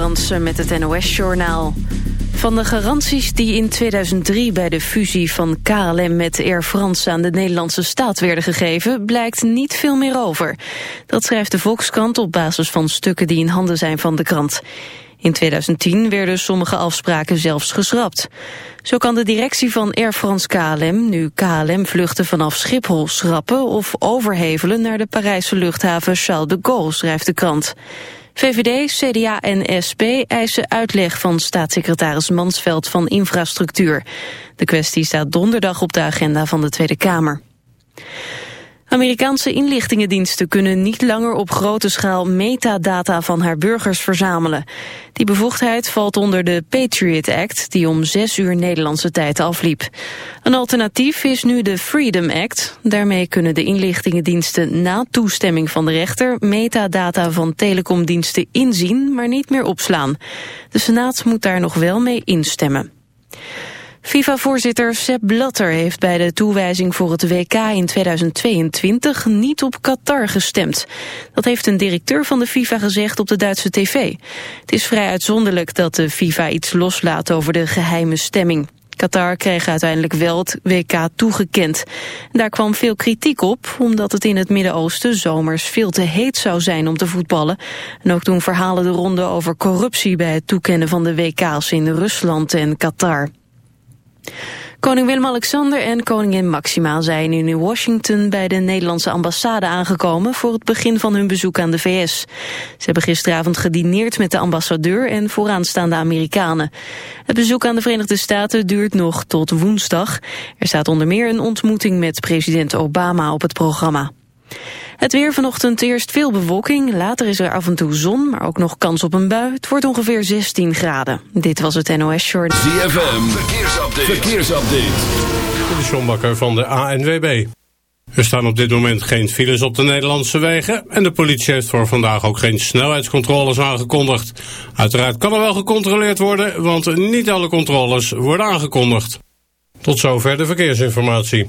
Brandsen met het NOS-journaal. Van de garanties die in 2003 bij de fusie van KLM met Air France aan de Nederlandse staat werden gegeven, blijkt niet veel meer over. Dat schrijft de Volkskrant op basis van stukken die in handen zijn van de krant. In 2010 werden sommige afspraken zelfs geschrapt. Zo kan de directie van Air France KLM nu KLM-vluchten vanaf Schiphol schrappen of overhevelen naar de Parijse luchthaven Charles de Gaulle, schrijft de krant. VVD, CDA en SP eisen uitleg van staatssecretaris Mansveld van Infrastructuur. De kwestie staat donderdag op de agenda van de Tweede Kamer. Amerikaanse inlichtingendiensten kunnen niet langer op grote schaal metadata van haar burgers verzamelen. Die bevoegdheid valt onder de Patriot Act, die om zes uur Nederlandse tijd afliep. Een alternatief is nu de Freedom Act. Daarmee kunnen de inlichtingendiensten na toestemming van de rechter metadata van telecomdiensten inzien, maar niet meer opslaan. De Senaat moet daar nog wel mee instemmen. FIFA-voorzitter Sepp Blatter heeft bij de toewijzing voor het WK in 2022 niet op Qatar gestemd. Dat heeft een directeur van de FIFA gezegd op de Duitse tv. Het is vrij uitzonderlijk dat de FIFA iets loslaat over de geheime stemming. Qatar kreeg uiteindelijk wel het WK toegekend. Daar kwam veel kritiek op, omdat het in het Midden-Oosten zomers veel te heet zou zijn om te voetballen. En ook toen verhalen de ronde over corruptie bij het toekennen van de WK's in Rusland en Qatar. Koning Willem-Alexander en koningin Maxima zijn in Washington bij de Nederlandse ambassade aangekomen voor het begin van hun bezoek aan de VS. Ze hebben gisteravond gedineerd met de ambassadeur en vooraanstaande Amerikanen. Het bezoek aan de Verenigde Staten duurt nog tot woensdag. Er staat onder meer een ontmoeting met president Obama op het programma. Het weer vanochtend eerst veel bewolking, later is er af en toe zon, maar ook nog kans op een bui. Het wordt ongeveer 16 graden. Dit was het NOS Short. ZFM, verkeersupdate. verkeersupdate. De Sjombakker van de ANWB. Er staan op dit moment geen files op de Nederlandse wegen en de politie heeft voor vandaag ook geen snelheidscontroles aangekondigd. Uiteraard kan er wel gecontroleerd worden, want niet alle controles worden aangekondigd. Tot zover de verkeersinformatie.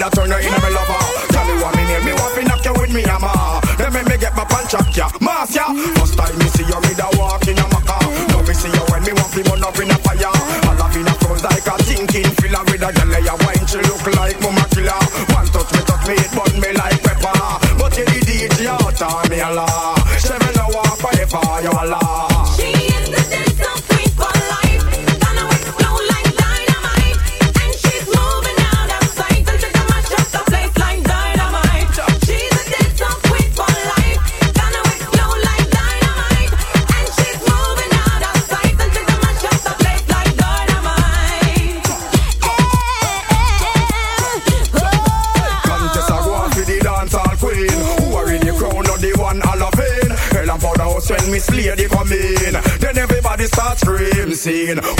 that turn you into my lover. Tell you what me need, me want to knock you with me hammer. Then make me get my punch up ya, mass ya. First time me see scene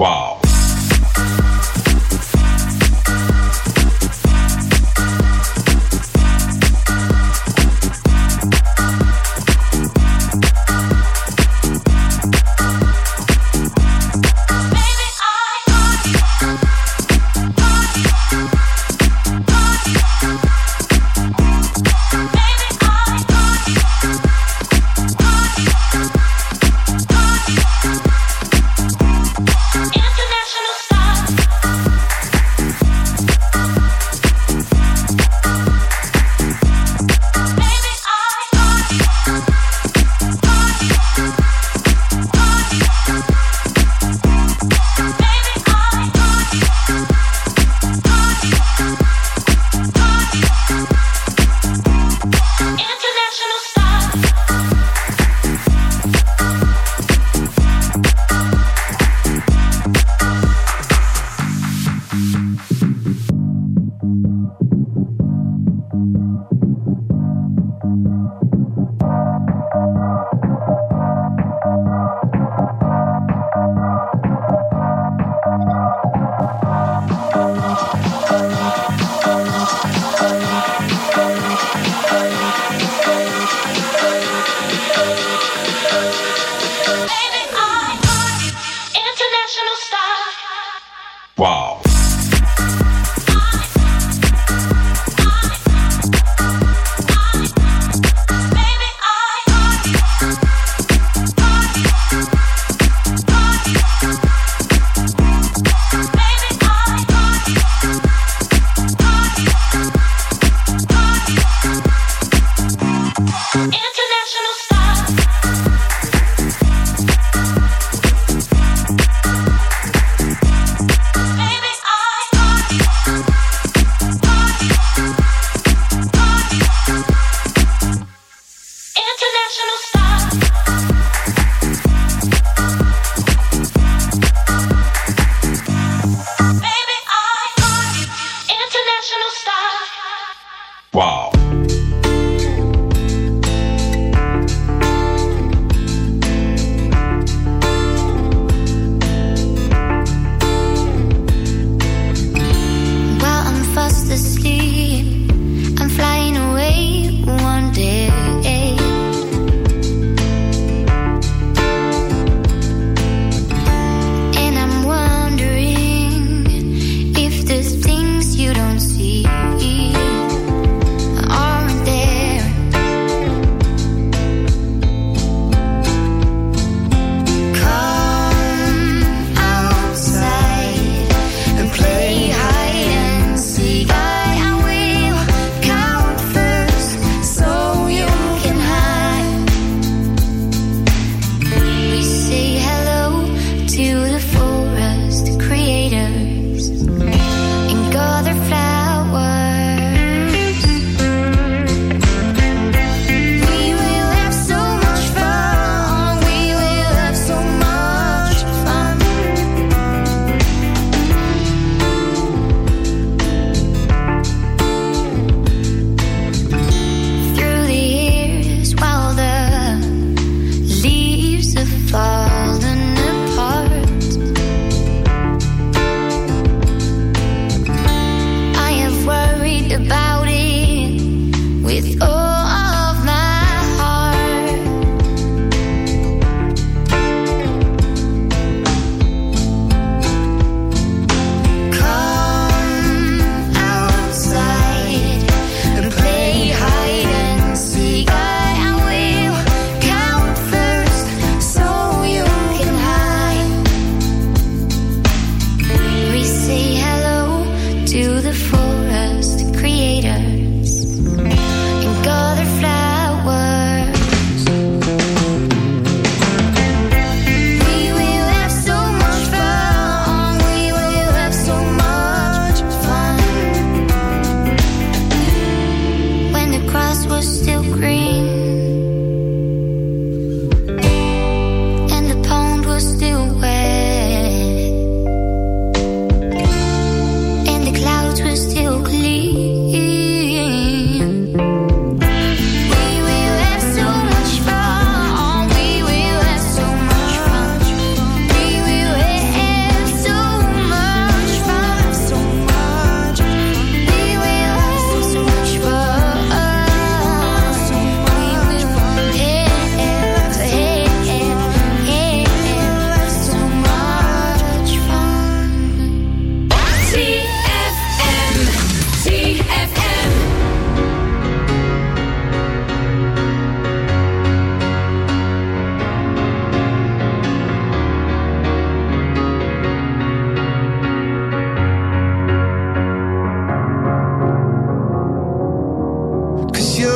Wow.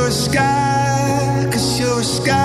you're a sky, cause you're a sky.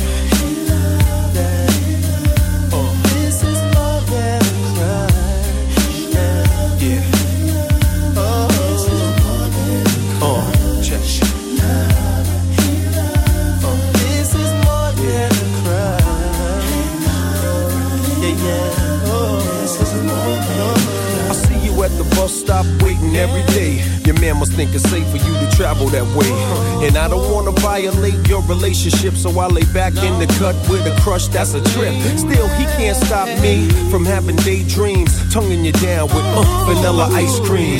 And I don't wanna violate your relationship, so I lay back in the cut with a crush that's a trip. Still, he can't stop me from having daydreams, tonguing you down with uh, vanilla ice cream.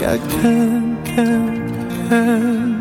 can, can't.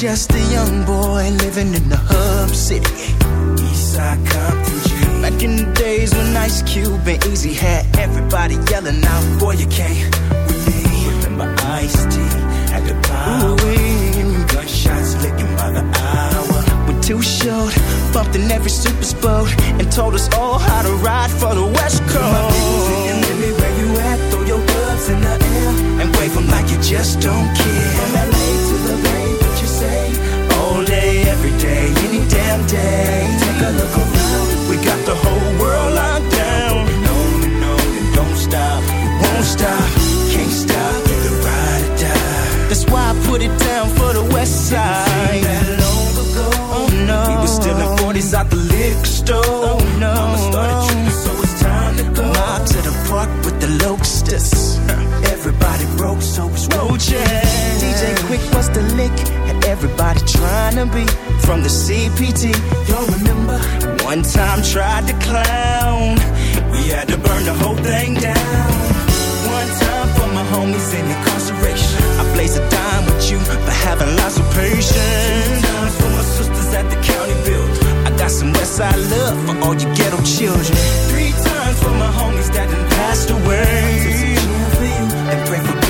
Just a young boy living in the hub city. Eastside Compton G. Back in the days when Ice Cube and Easy had everybody yelling out, Boy, you can't with me. Remember Ice T at the power. Gunshots licking by the hour. We're too short, bumped in every super sport, and told us all how to ride for the West Coast. My people singing, let me where you at, throw your gloves in the air. And wave 'em like you just don't care. Every day, any damn day. Take a look around. We got the whole world locked down. And on and on and don't stop. Won't stop, can't stop, Either ride or die. That's why I put it down for the West Side. That long ago, Oh no, we was still in 40s out the liquor store. Oh no, Mama started tripping, so it's time to go. Mob to the park with the locusts. Broke, so it's roaches. DJ Quick was the lick, and everybody trying to be from the CPT. Y'all remember? One time tried to clown. We had to burn the whole thing down. One time for my homies in incarceration. I blaze a dime with you for having lots of patience. Two Times for my sisters at the county build. I got some Westside love for all you ghetto children. Three times for my homies that done Passed away. for you and pray for.